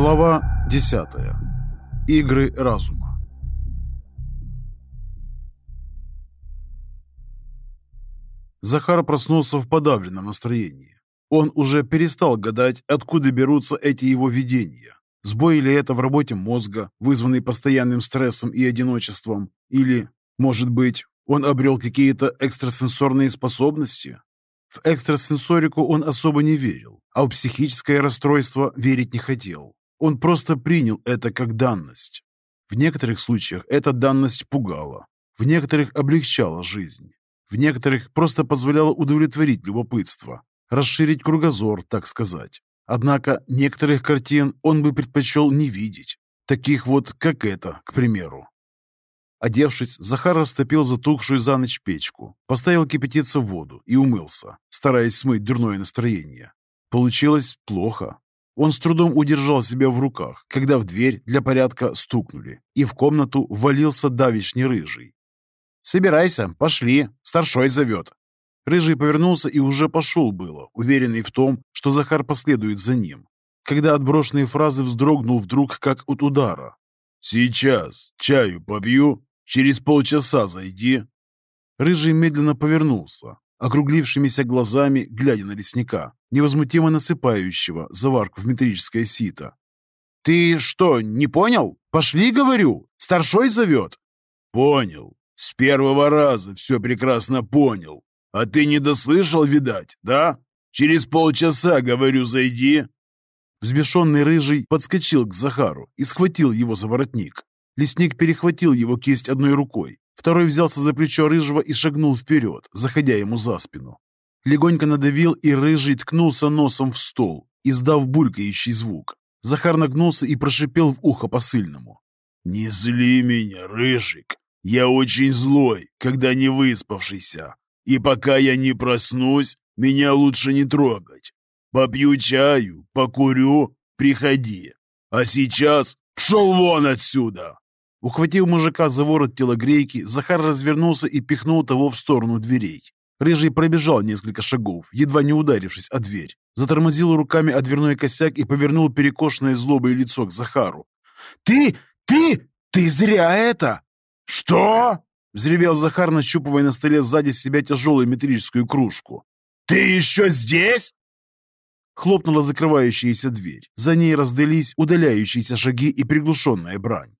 Глава 10. Игры разума. Захар проснулся в подавленном настроении. Он уже перестал гадать, откуда берутся эти его видения. Сбой ли это в работе мозга, вызванный постоянным стрессом и одиночеством? Или, может быть, он обрел какие-то экстрасенсорные способности? В экстрасенсорику он особо не верил, а в психическое расстройство верить не хотел. Он просто принял это как данность. В некоторых случаях эта данность пугала, в некоторых облегчала жизнь, в некоторых просто позволяла удовлетворить любопытство, расширить кругозор, так сказать. Однако некоторых картин он бы предпочел не видеть, таких вот, как эта, к примеру. Одевшись, Захар растопил затухшую за ночь печку, поставил кипятиться в воду и умылся, стараясь смыть дурное настроение. Получилось плохо. Он с трудом удержал себя в руках, когда в дверь для порядка стукнули, и в комнату ввалился давишний рыжий. «Собирайся, пошли, старшой зовет». Рыжий повернулся и уже пошел было, уверенный в том, что Захар последует за ним, когда от брошенной фразы вздрогнул вдруг как от удара. «Сейчас чаю попью, через полчаса зайди». Рыжий медленно повернулся, округлившимися глазами, глядя на лесника, невозмутимо насыпающего заварку в метрическое сито. «Ты что, не понял? Пошли, говорю! Старшой зовет!» «Понял. С первого раза все прекрасно понял. А ты не дослышал, видать, да? Через полчаса, говорю, зайди!» Взбешенный рыжий подскочил к Захару и схватил его за воротник. Лесник перехватил его кисть одной рукой, второй взялся за плечо рыжего и шагнул вперед, заходя ему за спину. Легонько надавил, и рыжий ткнулся носом в стол, издав булькающий звук. Захар нагнулся и прошипел в ухо посыльному. «Не зли меня, рыжик! Я очень злой, когда не выспавшийся. И пока я не проснусь, меня лучше не трогать. Попью чаю, покурю, приходи. А сейчас пшел вон отсюда!» Ухватив мужика за ворот телогрейки, Захар развернулся и пихнул того в сторону дверей. Рыжий пробежал несколько шагов, едва не ударившись о дверь. Затормозил руками о дверной косяк и повернул перекошенное злобое лицо к Захару. «Ты! Ты! Ты зря это!» «Что?» — взревел Захар, нащупывая на столе сзади себя тяжелую металлическую кружку. «Ты еще здесь?» Хлопнула закрывающаяся дверь. За ней раздались удаляющиеся шаги и приглушенная брань.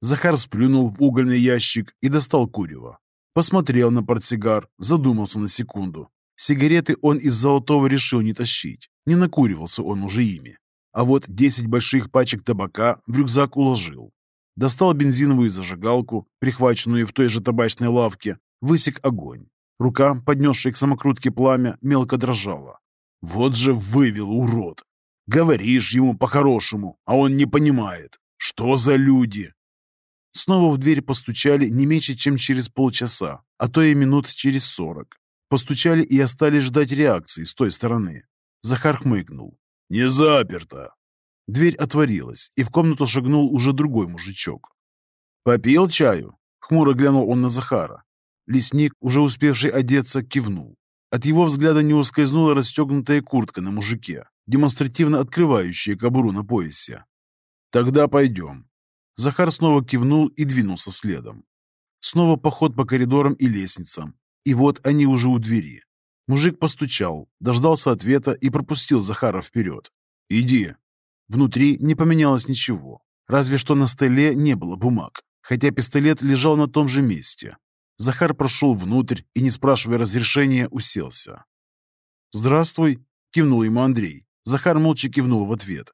Захар сплюнул в угольный ящик и достал курево. Посмотрел на портсигар, задумался на секунду. Сигареты он из золотого решил не тащить. Не накуривался он уже ими. А вот 10 больших пачек табака в рюкзак уложил. Достал бензиновую зажигалку, прихваченную в той же табачной лавке, высек огонь. Рука, поднесшая к самокрутке пламя, мелко дрожала. Вот же вывел урод. Говоришь ему по-хорошему, а он не понимает. Что за люди? Снова в дверь постучали не меньше, чем через полчаса, а то и минут через сорок. Постучали и остались ждать реакции с той стороны. Захар хмыкнул. «Не заперто!» Дверь отворилась, и в комнату шагнул уже другой мужичок. «Попил чаю?» — хмуро глянул он на Захара. Лесник, уже успевший одеться, кивнул. От его взгляда не ускользнула расстегнутая куртка на мужике, демонстративно открывающая кобуру на поясе. «Тогда пойдем. Захар снова кивнул и двинулся следом. Снова поход по коридорам и лестницам. И вот они уже у двери. Мужик постучал, дождался ответа и пропустил Захара вперед. «Иди». Внутри не поменялось ничего. Разве что на столе не было бумаг, хотя пистолет лежал на том же месте. Захар прошел внутрь и, не спрашивая разрешения, уселся. «Здравствуй», — кивнул ему Андрей. Захар молча кивнул в ответ.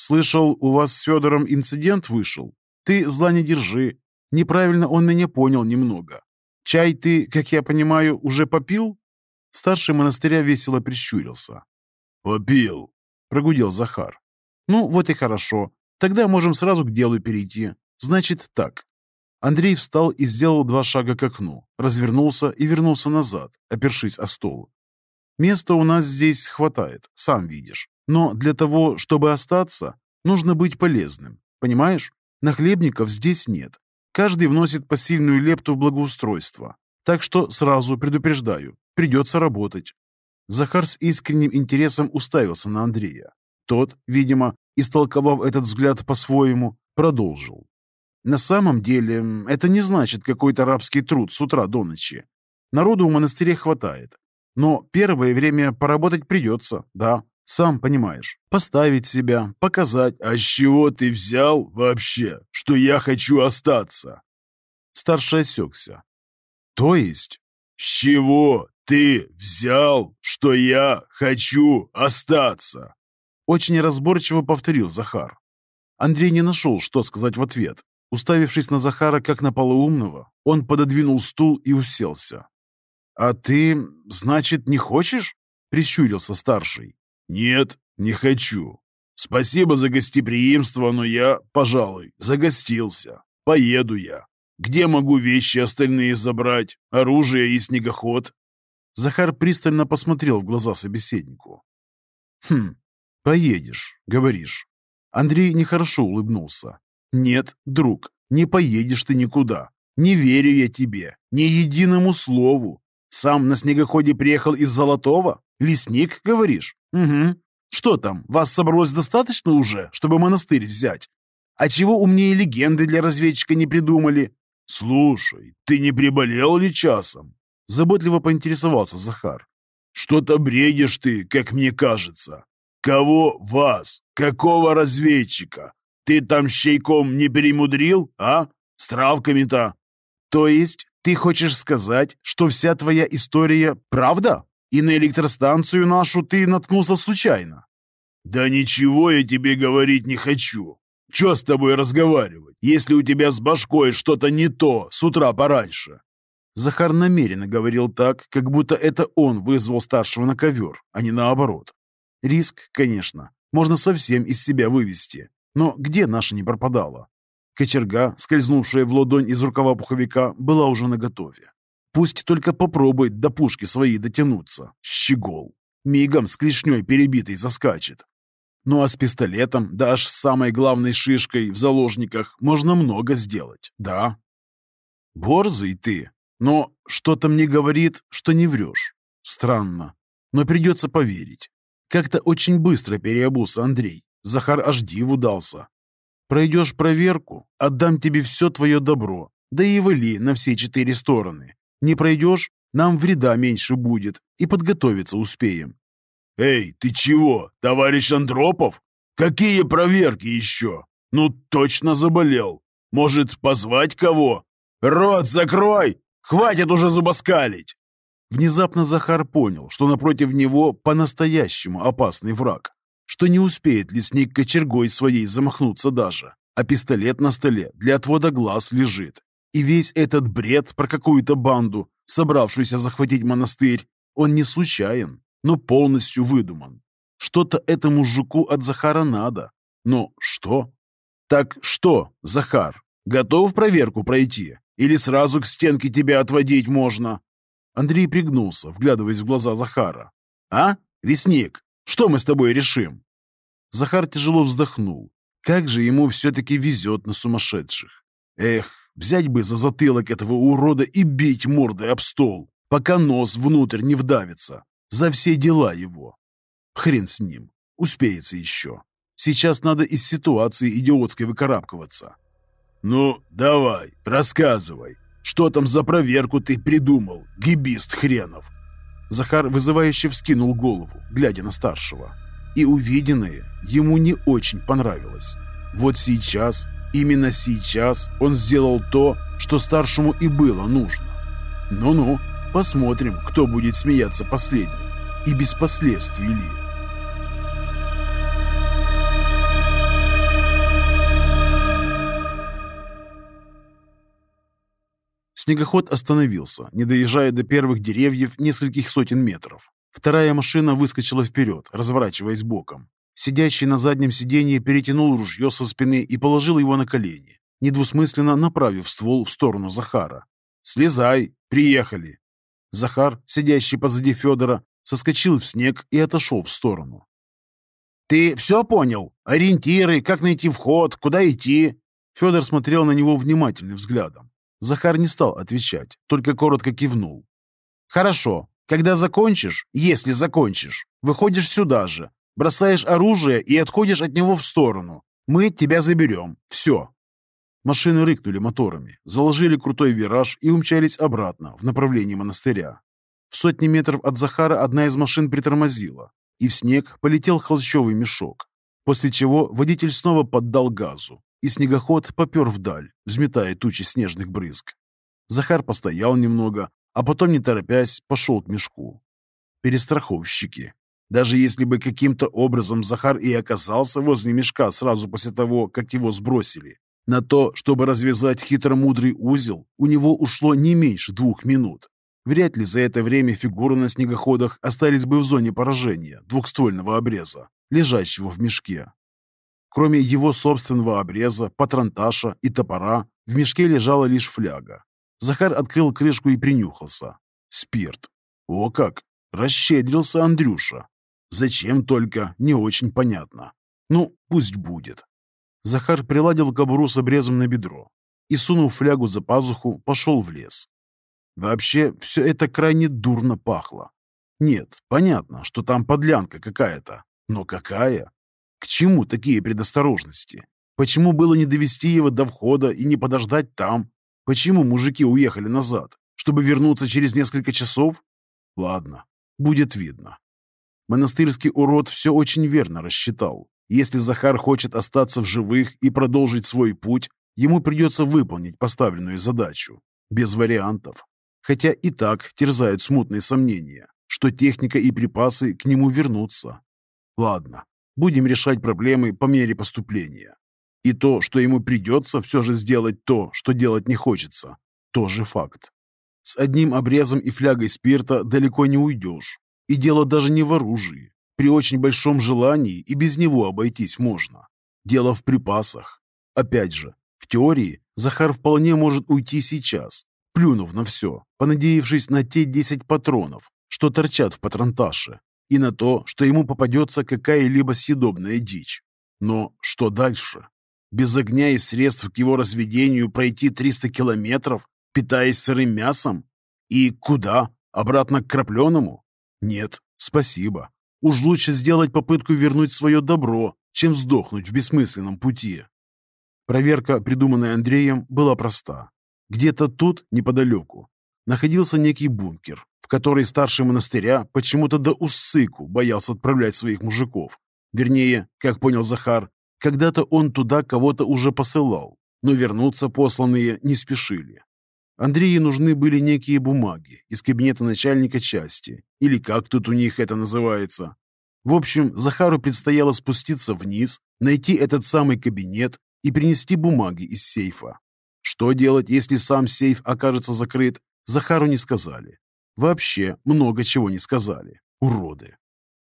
«Слышал, у вас с Федором инцидент вышел?» Ты зла не держи. Неправильно он меня понял немного. Чай ты, как я понимаю, уже попил?» Старший монастыря весело прищурился. «Попил», — прогудел Захар. «Ну, вот и хорошо. Тогда можем сразу к делу перейти. Значит так». Андрей встал и сделал два шага к окну, развернулся и вернулся назад, опершись о стол. «Места у нас здесь хватает, сам видишь. Но для того, чтобы остаться, нужно быть полезным. Понимаешь? Нахлебников здесь нет. Каждый вносит посильную лепту в благоустройство. Так что сразу предупреждаю, придется работать. Захар с искренним интересом уставился на Андрея. Тот, видимо, истолковав этот взгляд по-своему, продолжил. На самом деле, это не значит какой-то рабский труд с утра до ночи. Народу в монастыре хватает. Но первое время поработать придется, да, сам понимаешь. Поставить себя, показать. А с чего ты взял вообще, что я хочу остаться? Старший осекся. То есть? С чего ты взял, что я хочу остаться? Очень разборчиво повторил Захар. Андрей не нашел, что сказать в ответ. Уставившись на Захара как на полоумного, он пододвинул стул и уселся. «А ты, значит, не хочешь?» — прищурился старший. «Нет, не хочу. Спасибо за гостеприимство, но я, пожалуй, загостился. Поеду я. Где могу вещи остальные забрать? Оружие и снегоход?» Захар пристально посмотрел в глаза собеседнику. «Хм, поедешь, говоришь». Андрей нехорошо улыбнулся. «Нет, друг, не поедешь ты никуда. Не верю я тебе, ни единому слову. Сам на снегоходе приехал из Золотого? Лесник, говоришь? Угу. Что там, вас собралось достаточно уже, чтобы монастырь взять? А чего умнее легенды для разведчика не придумали? Слушай, ты не приболел ли часом? Заботливо поинтересовался Захар. Что-то бредишь ты, как мне кажется. Кого вас? Какого разведчика? Ты там щейком не перемудрил, а? С травками-то? То есть ты хочешь сказать, что вся твоя история правда? И на электростанцию нашу ты наткнулся случайно?» «Да ничего я тебе говорить не хочу. Че с тобой разговаривать, если у тебя с башкой что-то не то с утра пораньше?» Захар намеренно говорил так, как будто это он вызвал старшего на ковер, а не наоборот. Риск, конечно, можно совсем из себя вывести. Но где наша не пропадала? Кочерга, скользнувшая в ладонь из рукава пуховика, была уже наготове. Пусть только попробует до пушки своей дотянуться. Щегол. Мигом с клешней перебитой заскачет. Ну а с пистолетом, да аж с самой главной шишкой в заложниках, можно много сделать, да? Борзый ты, но что-то мне говорит, что не врешь. Странно, но придется поверить. Как-то очень быстро переобулся Андрей. Захар аж диву дался. Пройдешь проверку, отдам тебе все твое добро, да и вали на все четыре стороны. Не пройдешь, нам вреда меньше будет, и подготовиться успеем». «Эй, ты чего, товарищ Андропов? Какие проверки еще? Ну, точно заболел. Может, позвать кого? Рот закрой! Хватит уже зубоскалить!» Внезапно Захар понял, что напротив него по-настоящему опасный враг, что не успеет лесник кочергой своей замахнуться даже, а пистолет на столе для отвода глаз лежит, и весь этот бред про какую-то банду, собравшуюся захватить монастырь, он не случайен, но полностью выдуман. Что-то этому жуку от Захара надо. Но что? Так что, Захар, готов проверку пройти? Или сразу к стенке тебя отводить можно? Андрей пригнулся, вглядываясь в глаза Захара. А, лесник, что мы с тобой решим? Захар тяжело вздохнул. Как же ему все-таки везет на сумасшедших. Эх, Взять бы за затылок этого урода и бить мордой об стол, пока нос внутрь не вдавится. За все дела его. Хрен с ним. Успеется еще. Сейчас надо из ситуации идиотской выкарабкиваться. «Ну, давай, рассказывай. Что там за проверку ты придумал, гибист хренов?» Захар вызывающе вскинул голову, глядя на старшего. И увиденное ему не очень понравилось. Вот сейчас Именно сейчас он сделал то, что старшему и было нужно. Ну-ну, посмотрим, кто будет смеяться последним. И без последствий ли. Снегоход остановился, не доезжая до первых деревьев нескольких сотен метров. Вторая машина выскочила вперед, разворачиваясь боком. Сидящий на заднем сиденье перетянул ружье со спины и положил его на колени, недвусмысленно направив ствол в сторону Захара. «Слезай! Приехали!» Захар, сидящий позади Федора, соскочил в снег и отошел в сторону. «Ты все понял? Ориентиры, как найти вход, куда идти?» Федор смотрел на него внимательным взглядом. Захар не стал отвечать, только коротко кивнул. «Хорошо. Когда закончишь, если закончишь, выходишь сюда же, Бросаешь оружие и отходишь от него в сторону. Мы тебя заберем. Все. Машины рыкнули моторами, заложили крутой вираж и умчались обратно в направлении монастыря. В сотни метров от Захара одна из машин притормозила, и в снег полетел холщовый мешок, после чего водитель снова поддал газу, и снегоход попер вдаль, взметая тучи снежных брызг. Захар постоял немного, а потом, не торопясь, пошел к мешку. Перестраховщики. Даже если бы каким-то образом Захар и оказался возле мешка сразу после того, как его сбросили, на то, чтобы развязать хитромудрый узел, у него ушло не меньше двух минут. Вряд ли за это время фигуры на снегоходах остались бы в зоне поражения двухствольного обреза, лежащего в мешке. Кроме его собственного обреза, патронташа и топора, в мешке лежала лишь фляга. Захар открыл крышку и принюхался. Спирт. О как! Расщедрился Андрюша. Зачем только, не очень понятно. Ну, пусть будет. Захар приладил кобуру с обрезом на бедро и, сунув флягу за пазуху, пошел в лес. Вообще, все это крайне дурно пахло. Нет, понятно, что там подлянка какая-то. Но какая? К чему такие предосторожности? Почему было не довести его до входа и не подождать там? Почему мужики уехали назад? Чтобы вернуться через несколько часов? Ладно, будет видно. Монастырский урод все очень верно рассчитал. Если Захар хочет остаться в живых и продолжить свой путь, ему придется выполнить поставленную задачу. Без вариантов. Хотя и так терзают смутные сомнения, что техника и припасы к нему вернутся. Ладно, будем решать проблемы по мере поступления. И то, что ему придется все же сделать то, что делать не хочется, тоже факт. С одним обрезом и флягой спирта далеко не уйдешь. И дело даже не в оружии. При очень большом желании и без него обойтись можно. Дело в припасах. Опять же, в теории Захар вполне может уйти сейчас, плюнув на все, понадеявшись на те 10 патронов, что торчат в патронташе, и на то, что ему попадется какая-либо съедобная дичь. Но что дальше? Без огня и средств к его разведению пройти 300 километров, питаясь сырым мясом? И куда? Обратно к крапленому? Нет, спасибо. Уж лучше сделать попытку вернуть свое добро, чем сдохнуть в бессмысленном пути. Проверка, придуманная Андреем, была проста. Где-то тут, неподалеку, находился некий бункер, в который старший монастыря почему-то до усыку боялся отправлять своих мужиков. Вернее, как понял Захар, когда-то он туда кого-то уже посылал, но вернуться посланные не спешили. Андрею нужны были некие бумаги из кабинета начальника части, или как тут у них это называется. В общем, Захару предстояло спуститься вниз, найти этот самый кабинет и принести бумаги из сейфа. Что делать, если сам сейф окажется закрыт, Захару не сказали. Вообще много чего не сказали. Уроды.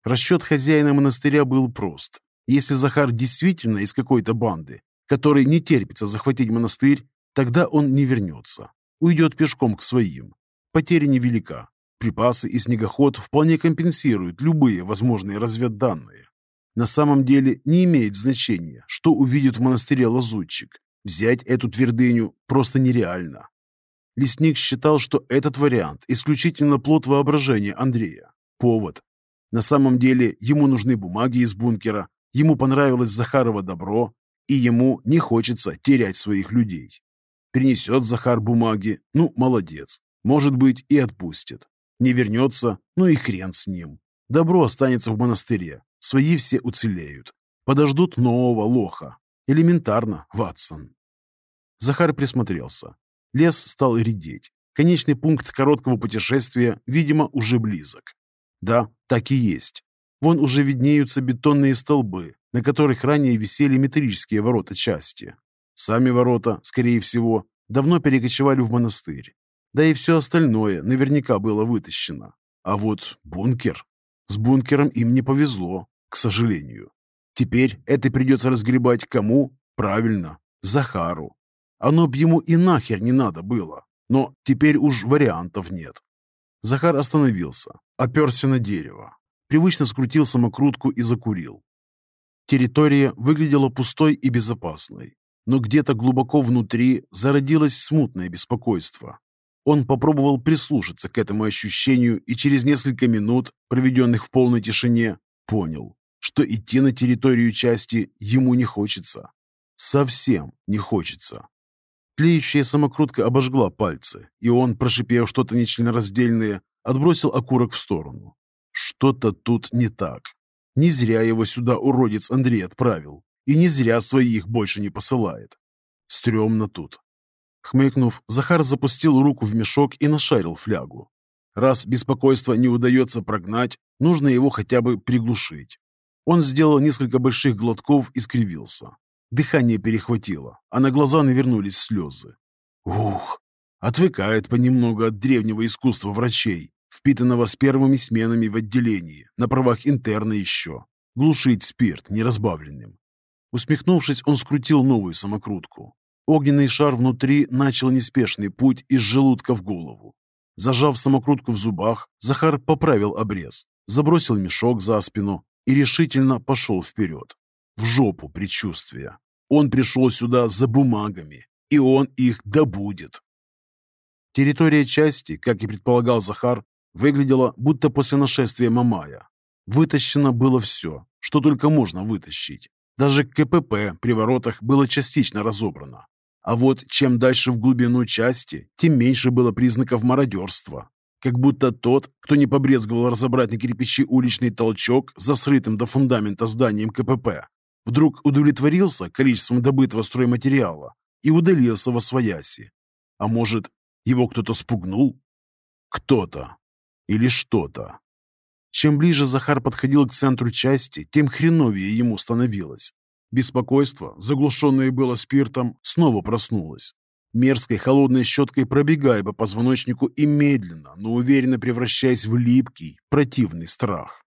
Расчет хозяина монастыря был прост. Если Захар действительно из какой-то банды, которой не терпится захватить монастырь, тогда он не вернется уйдет пешком к своим. Потеря невелика. Припасы и снегоход вполне компенсируют любые возможные разведданные. На самом деле не имеет значения, что увидит в монастыре лазутчик. Взять эту твердыню просто нереально. Лесник считал, что этот вариант исключительно плод воображения Андрея. Повод. На самом деле ему нужны бумаги из бункера, ему понравилось Захарова добро, и ему не хочется терять своих людей. Принесет Захар бумаги, ну, молодец. Может быть, и отпустит. Не вернется, ну и хрен с ним. Добро останется в монастыре. Свои все уцелеют. Подождут нового лоха. Элементарно, Ватсон. Захар присмотрелся. Лес стал редеть. Конечный пункт короткого путешествия, видимо, уже близок. Да, так и есть. Вон уже виднеются бетонные столбы, на которых ранее висели металлические ворота части. Сами ворота, скорее всего, давно перекочевали в монастырь. Да и все остальное наверняка было вытащено. А вот бункер... С бункером им не повезло, к сожалению. Теперь это придется разгребать кому? Правильно, Захару. Оно б ему и нахер не надо было. Но теперь уж вариантов нет. Захар остановился, оперся на дерево, привычно скрутил самокрутку и закурил. Территория выглядела пустой и безопасной но где-то глубоко внутри зародилось смутное беспокойство. Он попробовал прислушаться к этому ощущению и через несколько минут, проведенных в полной тишине, понял. что идти на территорию части ему не хочется. Совсем не хочется. Тлеющая самокрутка обожгла пальцы, и он, прошипев что-то нечленораздельное, отбросил окурок в сторону. Что-то тут не так. Не зря его сюда уродец Андрей отправил, и не зря своих больше не посылает. Стремно тут. Хмыкнув, Захар запустил руку в мешок и нашарил флягу. Раз беспокойство не удается прогнать, нужно его хотя бы приглушить. Он сделал несколько больших глотков и скривился. Дыхание перехватило, а на глаза навернулись слезы. Ух, отвыкает понемногу от древнего искусства врачей, впитанного с первыми сменами в отделении, на правах интерна еще. Глушить спирт неразбавленным. Усмехнувшись, он скрутил новую самокрутку. Огненный шар внутри начал неспешный путь из желудка в голову. Зажав самокрутку в зубах, Захар поправил обрез, забросил мешок за спину и решительно пошел вперед. В жопу предчувствия. Он пришел сюда за бумагами, и он их добудет. Территория части, как и предполагал Захар, выглядела будто после нашествия Мамая. Вытащено было все, что только можно вытащить. Даже КПП при воротах было частично разобрано. А вот чем дальше в глубину части, тем меньше было признаков мародерства. Как будто тот, кто не побрезговал разобрать на кирпичи уличный толчок за срытым до фундамента зданием КПП, вдруг удовлетворился количеством добытого стройматериала и удалился во свояси. А может, его кто-то спугнул? Кто-то. Или что-то. Чем ближе Захар подходил к центру части, тем хреновее ему становилось. Беспокойство, заглушенное было спиртом, снова проснулось. Мерзкой холодной щеткой пробегая по позвоночнику и медленно, но уверенно превращаясь в липкий, противный страх.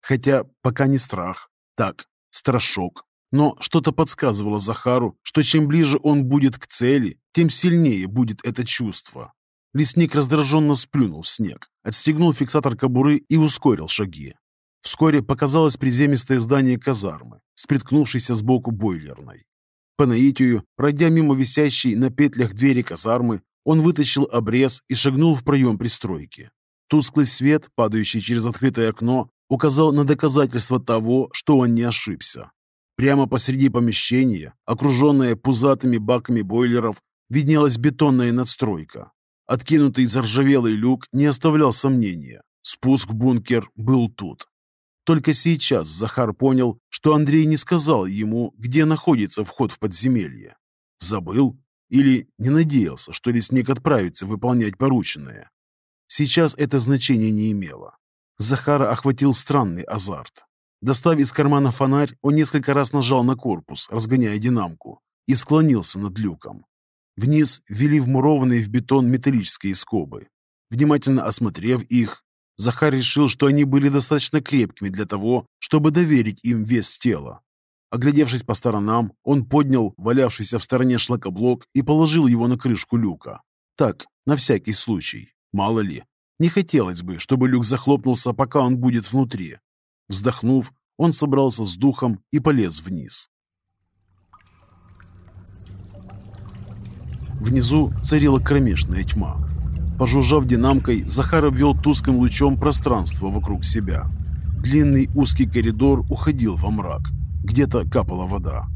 Хотя пока не страх, так, страшок. Но что-то подсказывало Захару, что чем ближе он будет к цели, тем сильнее будет это чувство. Лесник раздраженно сплюнул в снег, отстегнул фиксатор кобуры и ускорил шаги. Вскоре показалось приземистое здание казармы, с приткнувшейся сбоку бойлерной. По наитию, пройдя мимо висящей на петлях двери казармы, он вытащил обрез и шагнул в проем пристройки. Тусклый свет, падающий через открытое окно, указал на доказательство того, что он не ошибся. Прямо посреди помещения, окруженная пузатыми баками бойлеров, виднелась бетонная надстройка. Откинутый заржавелый люк не оставлял сомнения. Спуск в бункер был тут. Только сейчас Захар понял, что Андрей не сказал ему, где находится вход в подземелье. Забыл? Или не надеялся, что лесник отправится выполнять порученное? Сейчас это значение не имело. Захара охватил странный азарт. Достав из кармана фонарь, он несколько раз нажал на корпус, разгоняя динамку, и склонился над люком. Вниз вели вмурованные в бетон металлические скобы. Внимательно осмотрев их, Захар решил, что они были достаточно крепкими для того, чтобы доверить им вес тела. Оглядевшись по сторонам, он поднял валявшийся в стороне шлакоблок и положил его на крышку люка. Так, на всякий случай. Мало ли. Не хотелось бы, чтобы люк захлопнулся, пока он будет внутри. Вздохнув, он собрался с духом и полез вниз. Внизу царила кромешная тьма. Пожужжав динамкой, Захар обвел тусклым лучом пространство вокруг себя. Длинный узкий коридор уходил во мрак. Где-то капала вода.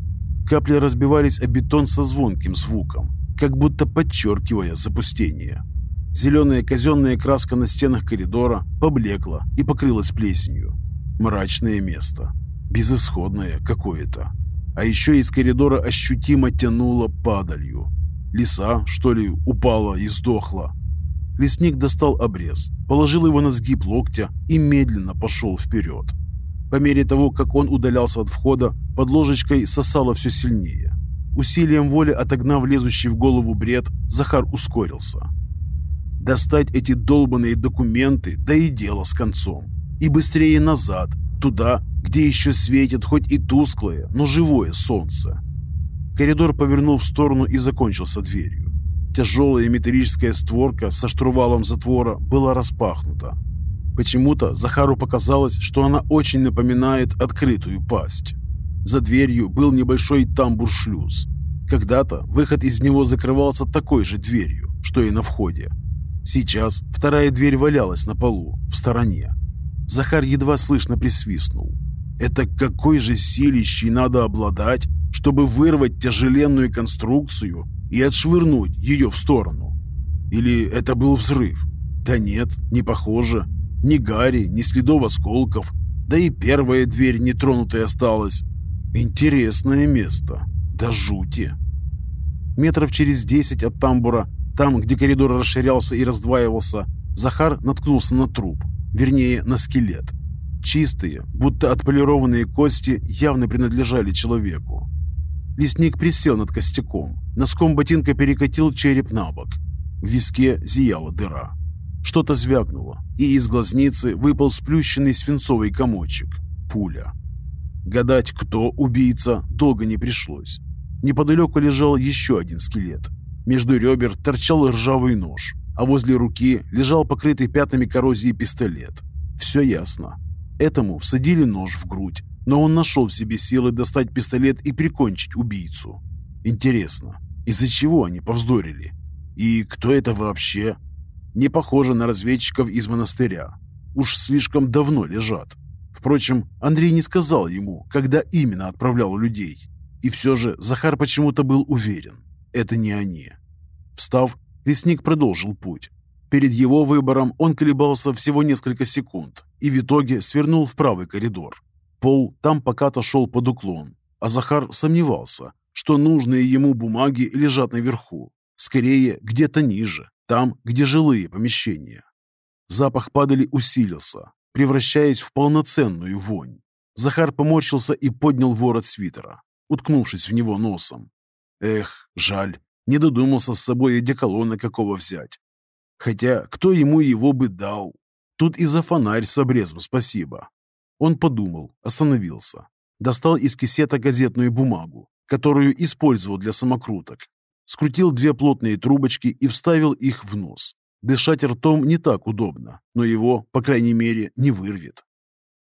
Капли разбивались о бетон со звонким звуком, как будто подчеркивая запустение. Зеленая казенная краска на стенах коридора поблекла и покрылась плесенью. Мрачное место. Безысходное какое-то. А еще из коридора ощутимо тянуло падалью. Лиса, что ли, упала и сдохла. Лесник достал обрез, положил его на сгиб локтя и медленно пошел вперед. По мере того, как он удалялся от входа, под ложечкой сосало все сильнее. Усилием воли отогнав лезущий в голову бред, Захар ускорился. Достать эти долбанные документы, да и дело с концом. И быстрее назад, туда, где еще светит хоть и тусклое, но живое солнце. Коридор повернул в сторону и закончился дверью. Тяжелая металлическая створка со штурвалом затвора была распахнута. Почему-то Захару показалось, что она очень напоминает открытую пасть. За дверью был небольшой тамбур-шлюз. Когда-то выход из него закрывался такой же дверью, что и на входе. Сейчас вторая дверь валялась на полу, в стороне. Захар едва слышно присвистнул. Это какой же силищей надо обладать, чтобы вырвать тяжеленную конструкцию и отшвырнуть ее в сторону? Или это был взрыв? Да нет, не похоже. Ни гари, ни следов осколков. Да и первая дверь нетронутой осталась. Интересное место. Да жути. Метров через десять от тамбура, там, где коридор расширялся и раздваивался, Захар наткнулся на труп, вернее, на скелет. Чистые, будто отполированные кости явно принадлежали человеку. Лесник присел над костяком, носком ботинка перекатил череп на бок. В виске зияла дыра. Что-то звякнуло, и из глазницы выпал сплющенный свинцовый комочек. Пуля. Гадать, кто убийца, долго не пришлось. Неподалеку лежал еще один скелет. Между ребер торчал ржавый нож, а возле руки лежал покрытый пятнами коррозии пистолет. Все ясно. Этому всадили нож в грудь, но он нашел в себе силы достать пистолет и прикончить убийцу. Интересно, из-за чего они повздорили? И кто это вообще? Не похоже на разведчиков из монастыря. Уж слишком давно лежат. Впрочем, Андрей не сказал ему, когда именно отправлял людей. И все же Захар почему-то был уверен. Это не они. Встав, лесник продолжил путь. Перед его выбором он колебался всего несколько секунд и в итоге свернул в правый коридор. Пол там пока-то шел под уклон, а Захар сомневался, что нужные ему бумаги лежат наверху. Скорее, где-то ниже, там, где жилые помещения. Запах падали усилился, превращаясь в полноценную вонь. Захар поморщился и поднял ворот свитера, уткнувшись в него носом. Эх, жаль, не додумался с собой одеколона какого взять. Хотя кто ему его бы дал? Тут и за фонарь с обрезом спасибо. Он подумал, остановился. Достал из кисета газетную бумагу, которую использовал для самокруток, скрутил две плотные трубочки и вставил их в нос. Дышать ртом не так удобно, но его, по крайней мере, не вырвет.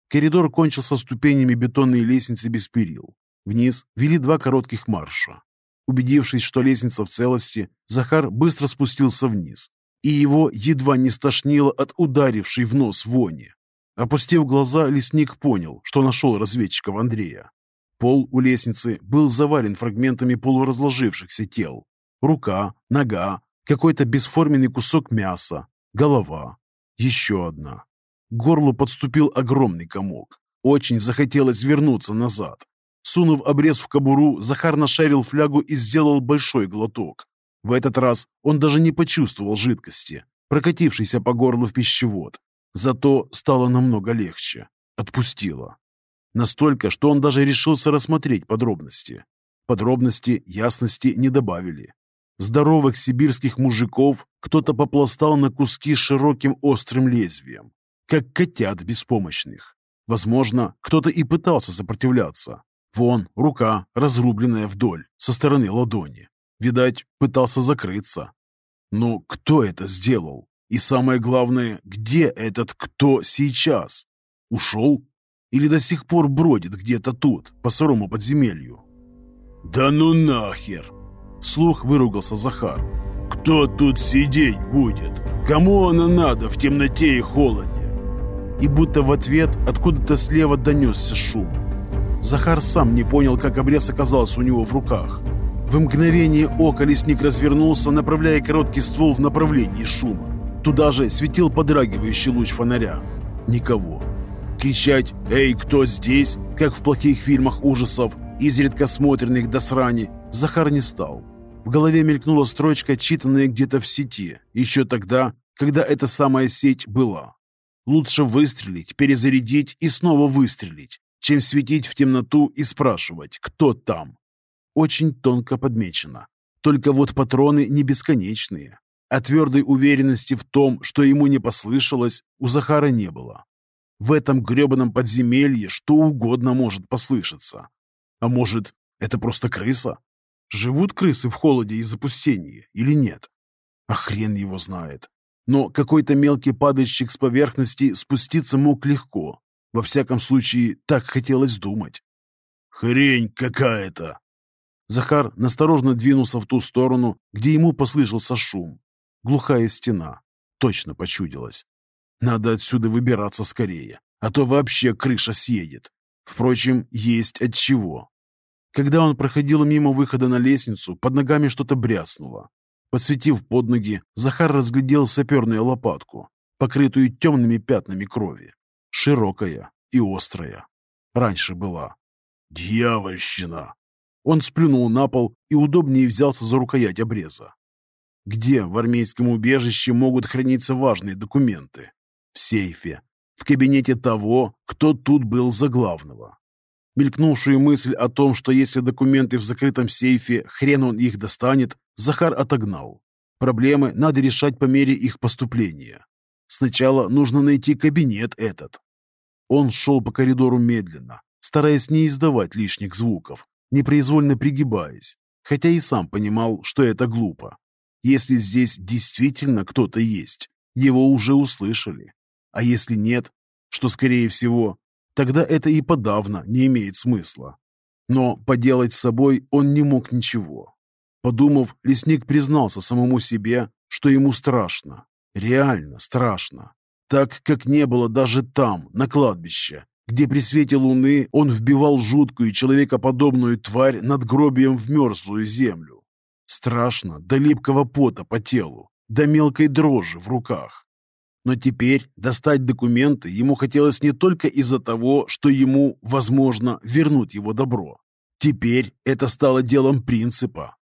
Коридор кончился ступенями бетонной лестницы без перил. Вниз вели два коротких марша. Убедившись, что лестница в целости, Захар быстро спустился вниз, и его едва не стошнило от ударившей в нос вони. Опустив глаза, лесник понял, что нашел разведчиков Андрея. Пол у лестницы был завален фрагментами полуразложившихся тел, рука, нога, какой-то бесформенный кусок мяса, голова, еще одна. К горлу подступил огромный комок. Очень захотелось вернуться назад. Сунув обрез в кобуру, Захар нашарил флягу и сделал большой глоток. В этот раз он даже не почувствовал жидкости, прокатившейся по горлу в пищевод. Зато стало намного легче. Отпустило. Настолько, что он даже решился рассмотреть подробности. Подробности ясности не добавили. Здоровых сибирских мужиков кто-то попластал на куски широким острым лезвием, как котят беспомощных. Возможно, кто-то и пытался сопротивляться. Вон, рука, разрубленная вдоль, со стороны ладони. Видать, пытался закрыться. Но кто это сделал? И самое главное, где этот кто сейчас? Ушел? Или до сих пор бродит где-то тут, по сырому подземелью? «Да ну нахер!» Слух выругался Захар. «Кто тут сидеть будет? Кому оно надо в темноте и холоде?» И будто в ответ откуда-то слева донесся шум. Захар сам не понял, как обрез оказался у него в руках. В мгновение ока лесник развернулся, направляя короткий ствол в направлении шума. Туда же светил подрагивающий луч фонаря. Никого. Кричать «Эй, кто здесь?», как в плохих фильмах ужасов, изредка смотренных до срани, Захар не стал. В голове мелькнула строчка, читанная где-то в сети, еще тогда, когда эта самая сеть была. Лучше выстрелить, перезарядить и снова выстрелить, чем светить в темноту и спрашивать, кто там. Очень тонко подмечено. Только вот патроны не бесконечные. А твердой уверенности в том, что ему не послышалось, у Захара не было. В этом гребаном подземелье что угодно может послышаться. А может, это просто крыса? Живут крысы в холоде и запустении или нет? А хрен его знает. Но какой-то мелкий падальщик с поверхности спуститься мог легко. Во всяком случае, так хотелось думать. «Хрень какая-то!» Захар насторожно двинулся в ту сторону, где ему послышался шум. Глухая стена. Точно почудилась. Надо отсюда выбираться скорее, а то вообще крыша съедет. Впрочем, есть от чего. Когда он проходил мимо выхода на лестницу, под ногами что-то бряснуло. Посветив под ноги, Захар разглядел саперную лопатку, покрытую темными пятнами крови. Широкая и острая. Раньше была. «Дьявольщина!» Он сплюнул на пол и удобнее взялся за рукоять обреза. Где в армейском убежище могут храниться важные документы? В сейфе. В кабинете того, кто тут был за главного. Мелькнувшую мысль о том, что если документы в закрытом сейфе, хрен он их достанет, Захар отогнал. Проблемы надо решать по мере их поступления. Сначала нужно найти кабинет этот. Он шел по коридору медленно, стараясь не издавать лишних звуков, непроизвольно пригибаясь, хотя и сам понимал, что это глупо. Если здесь действительно кто-то есть, его уже услышали. А если нет, что скорее всего, тогда это и подавно не имеет смысла. Но поделать с собой он не мог ничего. Подумав, лесник признался самому себе, что ему страшно. Реально страшно. Так, как не было даже там, на кладбище, где при свете луны он вбивал жуткую человекоподобную тварь над гробием в мерзлую землю. Страшно до липкого пота по телу, до мелкой дрожи в руках. Но теперь достать документы ему хотелось не только из-за того, что ему, возможно, вернут его добро. Теперь это стало делом принципа.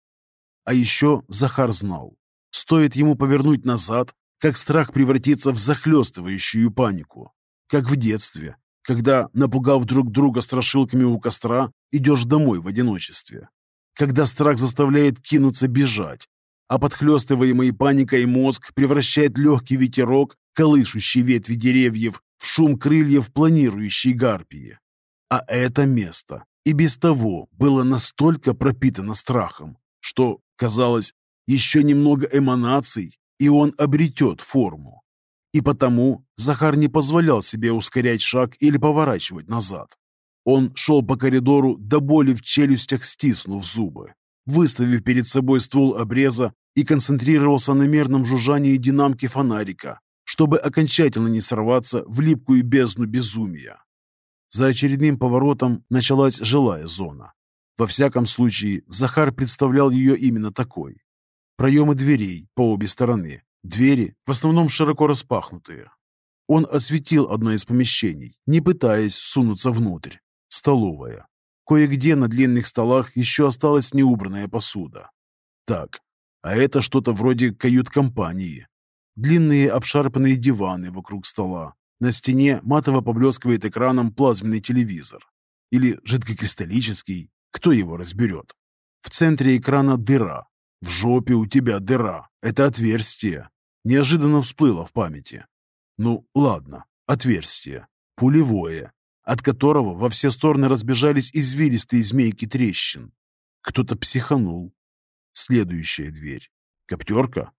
А еще Захар знал, стоит ему повернуть назад, как страх превратится в захлестывающую панику. Как в детстве, когда, напугав друг друга страшилками у костра, идешь домой в одиночестве. Когда страх заставляет кинуться бежать, а подхлестываемый паникой мозг превращает легкий ветерок, колышущий ветви деревьев, в шум крыльев планирующей гарпии. А это место и без того было настолько пропитано страхом, что, казалось, еще немного эманаций, и он обретет форму. И потому Захар не позволял себе ускорять шаг или поворачивать назад. Он шел по коридору до боли в челюстях, стиснув зубы выставив перед собой ствол обреза и концентрировался на мерном жужжании динамки фонарика, чтобы окончательно не сорваться в липкую бездну безумия. За очередным поворотом началась жилая зона. Во всяком случае, Захар представлял ее именно такой. Проемы дверей по обе стороны, двери в основном широко распахнутые. Он осветил одно из помещений, не пытаясь сунуться внутрь. Столовая. Кое-где на длинных столах еще осталась неубранная посуда. Так, а это что-то вроде кают-компании. Длинные обшарпанные диваны вокруг стола. На стене матово поблескивает экраном плазменный телевизор. Или жидкокристаллический, кто его разберет. В центре экрана дыра. В жопе у тебя дыра. Это отверстие. Неожиданно всплыло в памяти. Ну, ладно, отверстие. Пулевое от которого во все стороны разбежались извилистые змейки трещин. Кто-то психанул. Следующая дверь. Коптерка?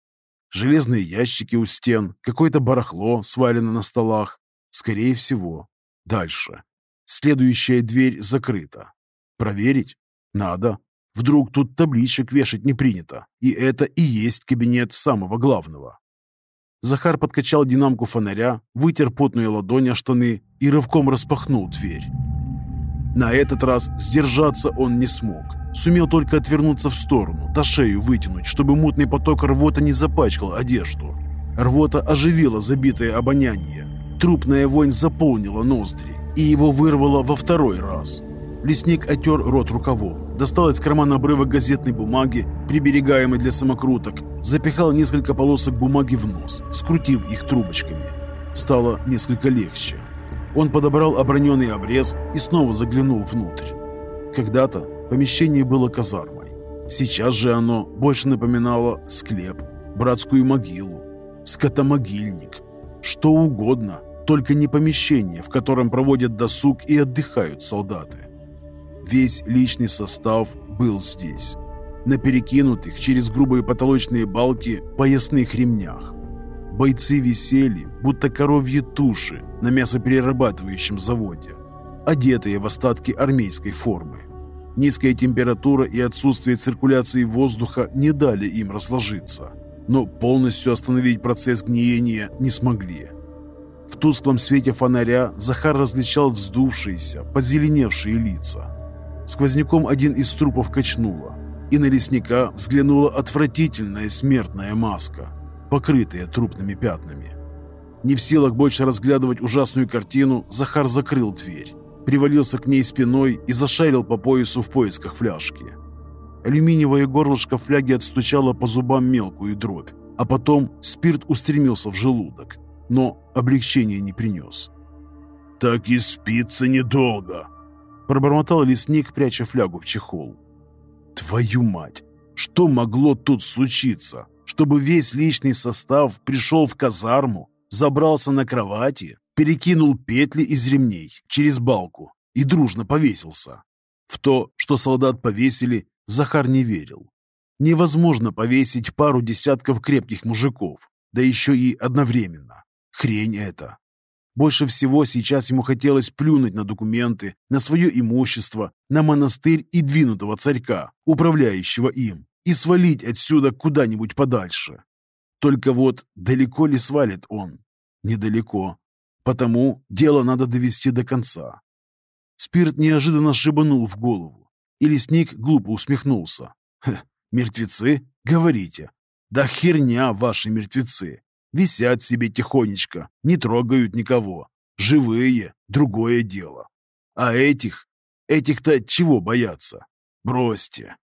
Железные ящики у стен, какое-то барахло свалено на столах. Скорее всего. Дальше. Следующая дверь закрыта. Проверить? Надо. Вдруг тут табличек вешать не принято, и это и есть кабинет самого главного. Захар подкачал динамку фонаря, вытер потную ладонь о штаны и рывком распахнул дверь. На этот раз сдержаться он не смог. Сумел только отвернуться в сторону, до шею вытянуть, чтобы мутный поток рвота не запачкал одежду. Рвота оживила забитое обоняние. Трупная вонь заполнила ноздри, и его вырвало во второй раз. Лесник отер рот рукавом, достал из кармана обрывок газетной бумаги, приберегаемой для самокруток, запихал несколько полосок бумаги в нос, скрутив их трубочками. Стало несколько легче. Он подобрал оброненный обрез и снова заглянул внутрь. Когда-то помещение было казармой. Сейчас же оно больше напоминало склеп, братскую могилу, скотомогильник, что угодно, только не помещение, в котором проводят досуг и отдыхают солдаты. Весь личный состав был здесь, на перекинутых через грубые потолочные балки поясных ремнях. Бойцы висели, будто коровьи туши на мясоперерабатывающем заводе, одетые в остатки армейской формы. Низкая температура и отсутствие циркуляции воздуха не дали им разложиться, но полностью остановить процесс гниения не смогли. В тусклом свете фонаря Захар различал вздувшиеся, позеленевшие лица. Сквозняком один из трупов качнуло, и на лесника взглянула отвратительная смертная маска, покрытая трупными пятнами. Не в силах больше разглядывать ужасную картину, Захар закрыл дверь, привалился к ней спиной и зашарил по поясу в поисках фляжки. Алюминиевое горлышко фляги отстучало по зубам мелкую дробь, а потом спирт устремился в желудок, но облегчения не принес. «Так и спится недолго», – пробормотал лесник, пряча флягу в чехол. «Твою мать! Что могло тут случиться? Чтобы весь личный состав пришел в казарму, забрался на кровати, перекинул петли из ремней через балку и дружно повесился. В то, что солдат повесили, Захар не верил. Невозможно повесить пару десятков крепких мужиков, да еще и одновременно. Хрень это. Больше всего сейчас ему хотелось плюнуть на документы, на свое имущество, на монастырь и двинутого царька, управляющего им, и свалить отсюда куда-нибудь подальше. Только вот далеко ли свалит он? Недалеко. Потому дело надо довести до конца. Спирт неожиданно шибанул в голову, и лесник глупо усмехнулся. мертвецы? Говорите. Да херня ваши мертвецы. Висят себе тихонечко, не трогают никого. Живые – другое дело. А этих? Этих-то чего бояться? Бросьте.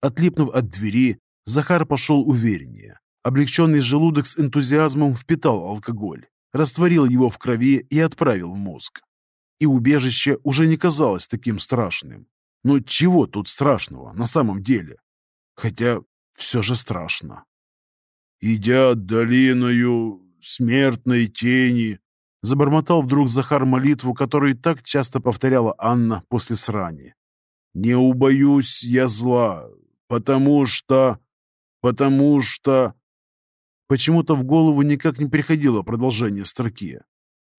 Отлипнув от двери, Захар пошел увереннее. Облегченный желудок с энтузиазмом впитал алкоголь, растворил его в крови и отправил в мозг. И убежище уже не казалось таким страшным. Но чего тут страшного на самом деле? Хотя все же страшно. «Идя долиною смертной тени», забормотал вдруг Захар молитву, которую так часто повторяла Анна после срани. «Не убоюсь я зла, потому что... потому что...» Почему-то в голову никак не приходило продолжение строки.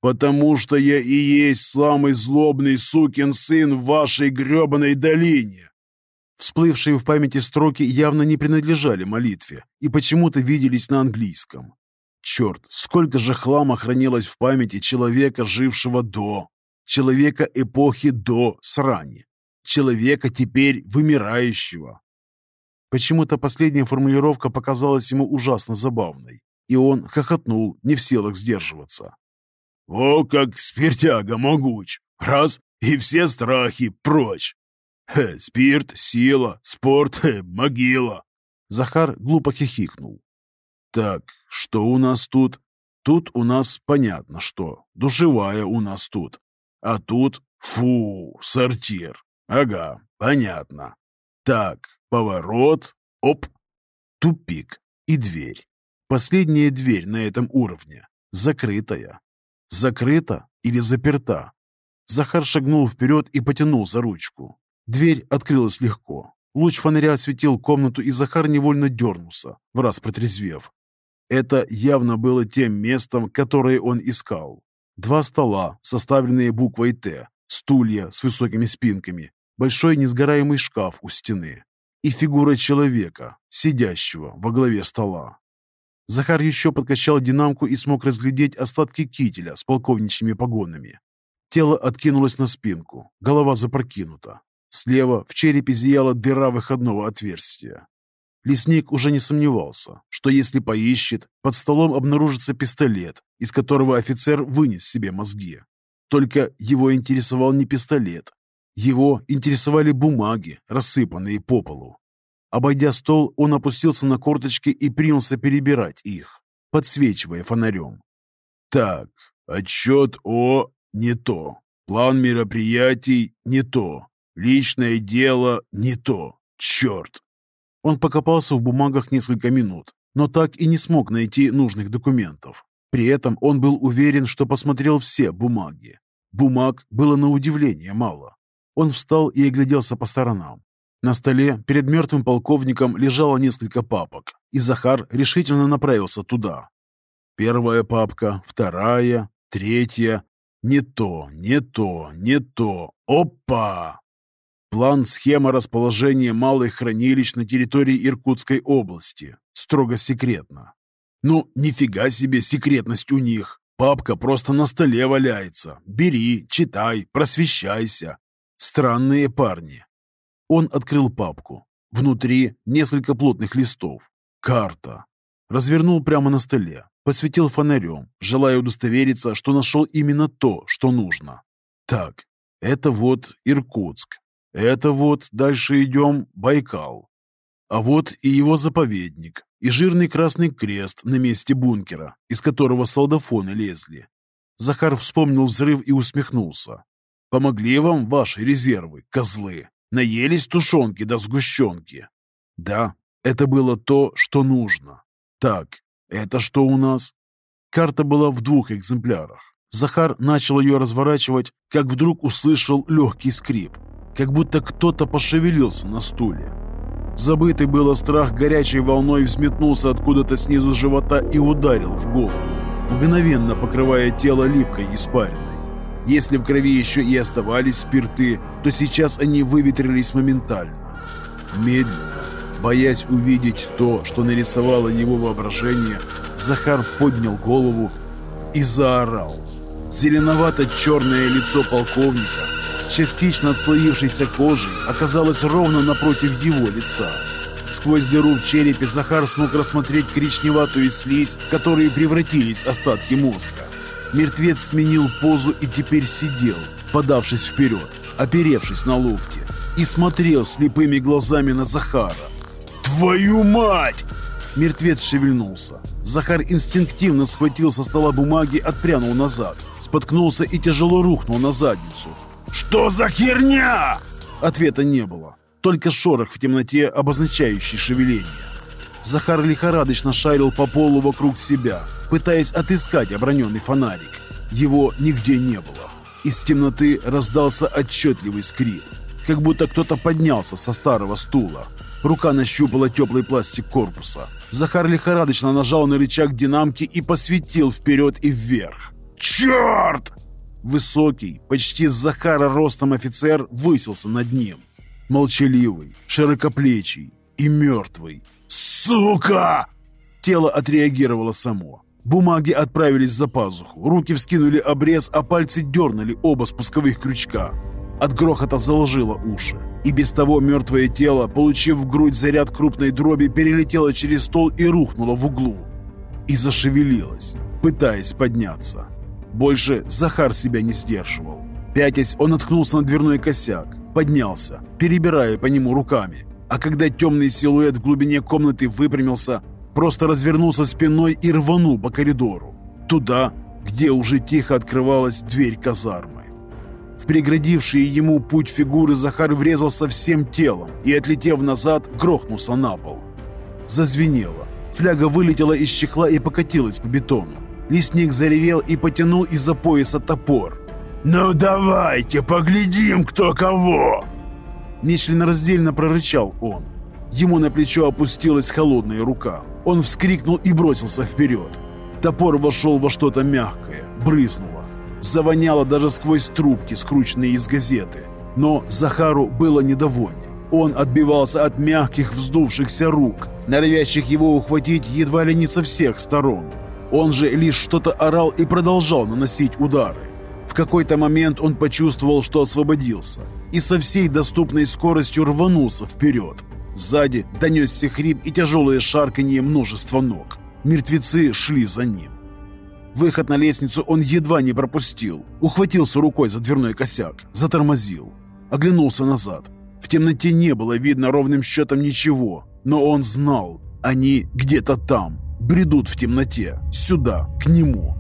«Потому что я и есть самый злобный сукин сын в вашей гребаной долине!» Всплывшие в памяти строки явно не принадлежали молитве и почему-то виделись на английском. Черт, сколько же хлама хранилось в памяти человека, жившего до, человека эпохи до срани, человека теперь вымирающего, Почему-то последняя формулировка показалась ему ужасно забавной, и он хохотнул, не в силах сдерживаться. «О, как спиртяга могуч! Раз — и все страхи прочь! Хе, спирт, сила, спорт, хе, могила!» Захар глупо хихикнул. «Так, что у нас тут? Тут у нас понятно что. Душевая у нас тут. А тут, фу, сортир. Ага, понятно. Так, Поворот, оп, тупик и дверь. Последняя дверь на этом уровне. Закрытая. Закрыта или заперта? Захар шагнул вперед и потянул за ручку. Дверь открылась легко. Луч фонаря осветил комнату, и Захар невольно дернулся, в раз протрезвев. Это явно было тем местом, которое он искал. Два стола, составленные буквой «Т», стулья с высокими спинками, большой несгораемый шкаф у стены и фигура человека, сидящего во главе стола. Захар еще подкачал динамку и смог разглядеть остатки кителя с полковничьими погонами. Тело откинулось на спинку, голова запрокинута. Слева в черепе зияла дыра выходного отверстия. Лесник уже не сомневался, что если поищет, под столом обнаружится пистолет, из которого офицер вынес себе мозги. Только его интересовал не пистолет, его интересовали бумаги, рассыпанные по полу. Обойдя стол, он опустился на корточки и принялся перебирать их, подсвечивая фонарем. «Так, отчет о... не то. План мероприятий не то. Личное дело не то. Черт!» Он покопался в бумагах несколько минут, но так и не смог найти нужных документов. При этом он был уверен, что посмотрел все бумаги. Бумаг было на удивление мало. Он встал и огляделся по сторонам. На столе перед мертвым полковником лежало несколько папок, и Захар решительно направился туда. Первая папка, вторая, третья. Не то, не то, не то. Опа! План схема расположения малых хранилищ на территории Иркутской области. Строго секретно. Ну, нифига себе секретность у них. Папка просто на столе валяется. Бери, читай, просвещайся. Странные парни. Он открыл папку. Внутри несколько плотных листов. Карта. Развернул прямо на столе. Посветил фонарем, желая удостовериться, что нашел именно то, что нужно. Так, это вот Иркутск. Это вот, дальше идем, Байкал. А вот и его заповедник, и жирный красный крест на месте бункера, из которого солдафоны лезли. Захар вспомнил взрыв и усмехнулся. «Помогли вам ваши резервы, козлы? Наелись тушенки до сгущенки?» «Да, это было то, что нужно. Так, это что у нас?» Карта была в двух экземплярах. Захар начал ее разворачивать, как вдруг услышал легкий скрип, как будто кто-то пошевелился на стуле. Забытый было страх горячей волной взметнулся откуда-то снизу живота и ударил в голову, мгновенно покрывая тело липкой испариной. Если в крови еще и оставались спирты, то сейчас они выветрились моментально. Медленно, боясь увидеть то, что нарисовало его воображение, Захар поднял голову и заорал. Зеленовато-черное лицо полковника с частично отслоившейся кожей оказалось ровно напротив его лица. Сквозь дыру в черепе Захар смог рассмотреть коричневатую слизь, в которую превратились остатки мозга. Мертвец сменил позу и теперь сидел, подавшись вперед, оперевшись на локти, и смотрел слепыми глазами на Захара. «Твою мать!» Мертвец шевельнулся. Захар инстинктивно схватил со стола бумаги, отпрянул назад, споткнулся и тяжело рухнул на задницу, «Что за херня?» Ответа не было. Только шорох в темноте, обозначающий шевеление. Захар лихорадочно шарил по полу вокруг себя, пытаясь отыскать оброненный фонарик. Его нигде не было. Из темноты раздался отчетливый скрип, как будто кто-то поднялся со старого стула. Рука нащупала теплый пластик корпуса. Захар лихорадочно нажал на рычаг динамки и посветил вперед и вверх. «Черт!» Высокий, почти с Захара ростом офицер высился над ним. Молчаливый, широкоплечий и мертвый. «Сука!» Тело отреагировало само. Бумаги отправились за пазуху, руки вскинули обрез, а пальцы дернули оба спусковых крючка. От грохота заложило уши. И без того мертвое тело, получив в грудь заряд крупной дроби, перелетело через стол и рухнуло в углу. И зашевелилось, пытаясь подняться. Больше Захар себя не сдерживал. Пятясь, он наткнулся на дверной косяк, поднялся, перебирая по нему руками. А когда темный силуэт в глубине комнаты выпрямился, просто развернулся спиной и рванул по коридору. Туда, где уже тихо открывалась дверь казармы. В преградившие ему путь фигуры Захар врезался всем телом и, отлетев назад, грохнулся на пол. Зазвенело. Фляга вылетела из чехла и покатилась по бетону. Лесник заревел и потянул из-за пояса топор. «Ну давайте, поглядим, кто кого!» Нечленораздельно прорычал он. Ему на плечо опустилась холодная рука. Он вскрикнул и бросился вперед. Топор вошел во что-то мягкое, брызнуло. Завоняло даже сквозь трубки, скрученные из газеты. Но Захару было недовольно. Он отбивался от мягких вздувшихся рук, норовящих его ухватить едва ли не со всех сторон. Он же лишь что-то орал и продолжал наносить удары. В какой-то момент он почувствовал, что освободился, и со всей доступной скоростью рванулся вперед. Сзади донесся хрип и тяжелое шарканье множества ног. Мертвецы шли за ним. Выход на лестницу он едва не пропустил. Ухватился рукой за дверной косяк, затормозил. Оглянулся назад. В темноте не было видно ровным счетом ничего, но он знал, они где-то там, бредут в темноте, сюда, к нему.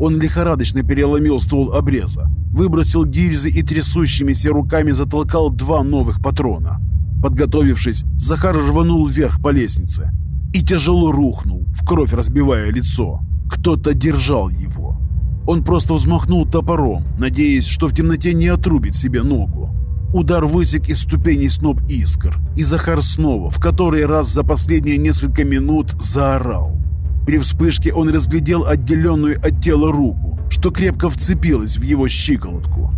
Он лихорадочно переломил ствол обреза, выбросил гильзы и трясущимися руками затолкал два новых патрона. Подготовившись, Захар рванул вверх по лестнице и тяжело рухнул, в кровь разбивая лицо. Кто-то держал его. Он просто взмахнул топором, надеясь, что в темноте не отрубит себе ногу. Удар высек из ступеней сноп искр, и Захар снова, в который раз за последние несколько минут, заорал. При вспышке он разглядел отделенную от тела руку, что крепко вцепилась в его щиколотку.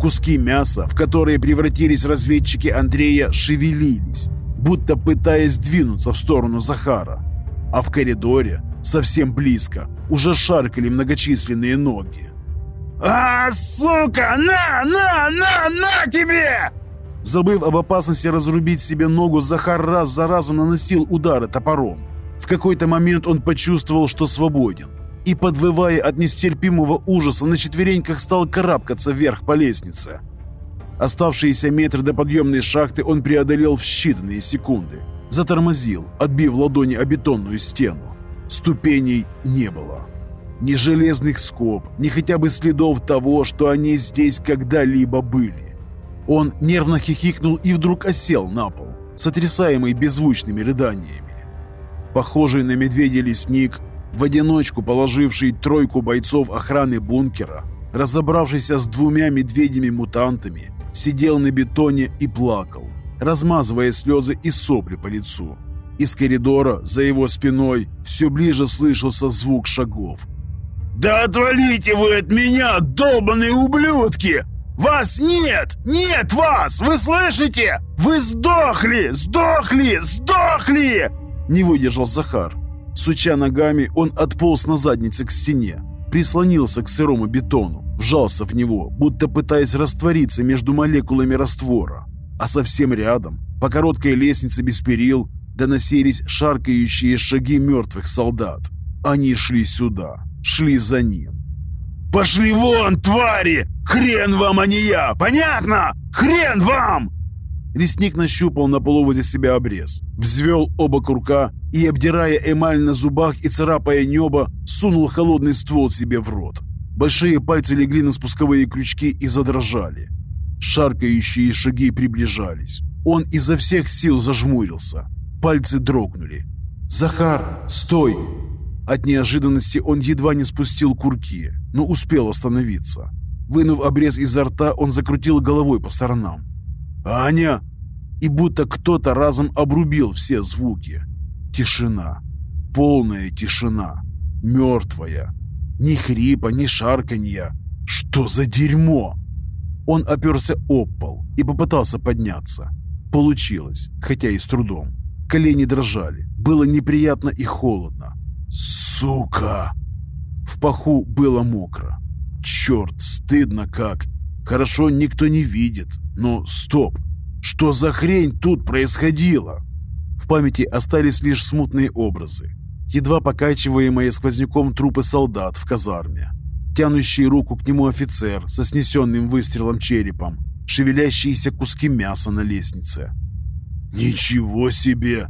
Куски мяса, в которые превратились разведчики Андрея, шевелились, будто пытаясь двинуться в сторону Захара. А в коридоре, совсем близко, уже шаркали многочисленные ноги. «А, сука! На, на, на, на тебе!» Забыв об опасности разрубить себе ногу, Захар раз за разом наносил удары топором. В какой-то момент он почувствовал, что свободен. И, подвывая от нестерпимого ужаса, на четвереньках стал карабкаться вверх по лестнице. Оставшиеся метры до подъемной шахты он преодолел в считанные секунды. Затормозил, отбив ладони о бетонную стену. Ступеней не было. Ни железных скоб, ни хотя бы следов того, что они здесь когда-либо были. Он нервно хихикнул и вдруг осел на пол, сотрясаемый беззвучными рыданиями. Похожий на медведя лесник, в одиночку положивший тройку бойцов охраны бункера, разобравшийся с двумя медведями-мутантами, сидел на бетоне и плакал, размазывая слезы и сопли по лицу. Из коридора за его спиной все ближе слышался звук шагов. «Да отвалите вы от меня, долбаные ублюдки! Вас нет! Нет вас! Вы слышите? Вы сдохли! Сдохли! Сдохли!» Не выдержал Захар. Суча ногами, он отполз на заднице к стене, прислонился к сырому бетону, вжался в него, будто пытаясь раствориться между молекулами раствора. А совсем рядом, по короткой лестнице без перил, доносились шаркающие шаги мертвых солдат. Они шли сюда, шли за ним. «Пошли вон, твари! Хрен вам, а не я! Понятно? Хрен вам!» Лесник нащупал на полу возле себя обрез, взвел оба курка и, обдирая эмаль на зубах и царапая небо, сунул холодный ствол себе в рот. Большие пальцы легли на спусковые крючки и задрожали. Шаркающие шаги приближались. Он изо всех сил зажмурился. Пальцы дрогнули. «Захар, стой!» От неожиданности он едва не спустил курки, но успел остановиться. Вынув обрез изо рта, он закрутил головой по сторонам. «Аня!» И будто кто-то разом обрубил все звуки. Тишина. Полная тишина. Мертвая. Ни хрипа, ни шарканья. Что за дерьмо? Он оперся об пол и попытался подняться. Получилось, хотя и с трудом. Колени дрожали. Было неприятно и холодно. «Сука!» В паху было мокро. «Черт, стыдно как!» Хорошо, никто не видит. Но стоп! Что за хрень тут происходило? В памяти остались лишь смутные образы. Едва покачиваемые сквозняком трупы солдат в казарме. Тянущий руку к нему офицер со снесенным выстрелом черепом. Шевелящиеся куски мяса на лестнице. «Ничего себе!»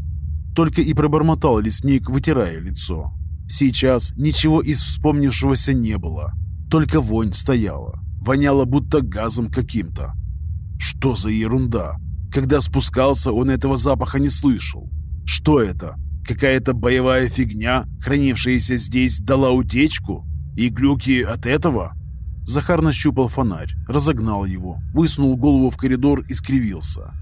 Только и пробормотал лесник, вытирая лицо. Сейчас ничего из вспомнившегося не было. Только вонь стояла воняло будто газом каким-то. Что за ерунда? Когда спускался, он этого запаха не слышал. Что это? Какая-то боевая фигня, хранившаяся здесь, дала утечку? И глюки от этого? Захар нащупал фонарь, разогнал его, высунул голову в коридор и скривился.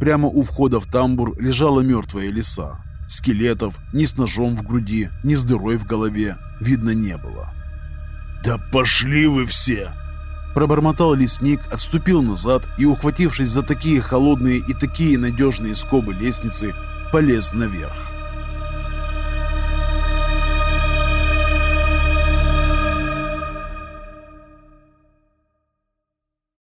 Прямо у входа в тамбур лежала мертвая лиса. Скелетов ни с ножом в груди, ни с дырой в голове видно не было. «Да пошли вы все!» Пробормотал лесник, отступил назад и, ухватившись за такие холодные и такие надежные скобы лестницы, полез наверх.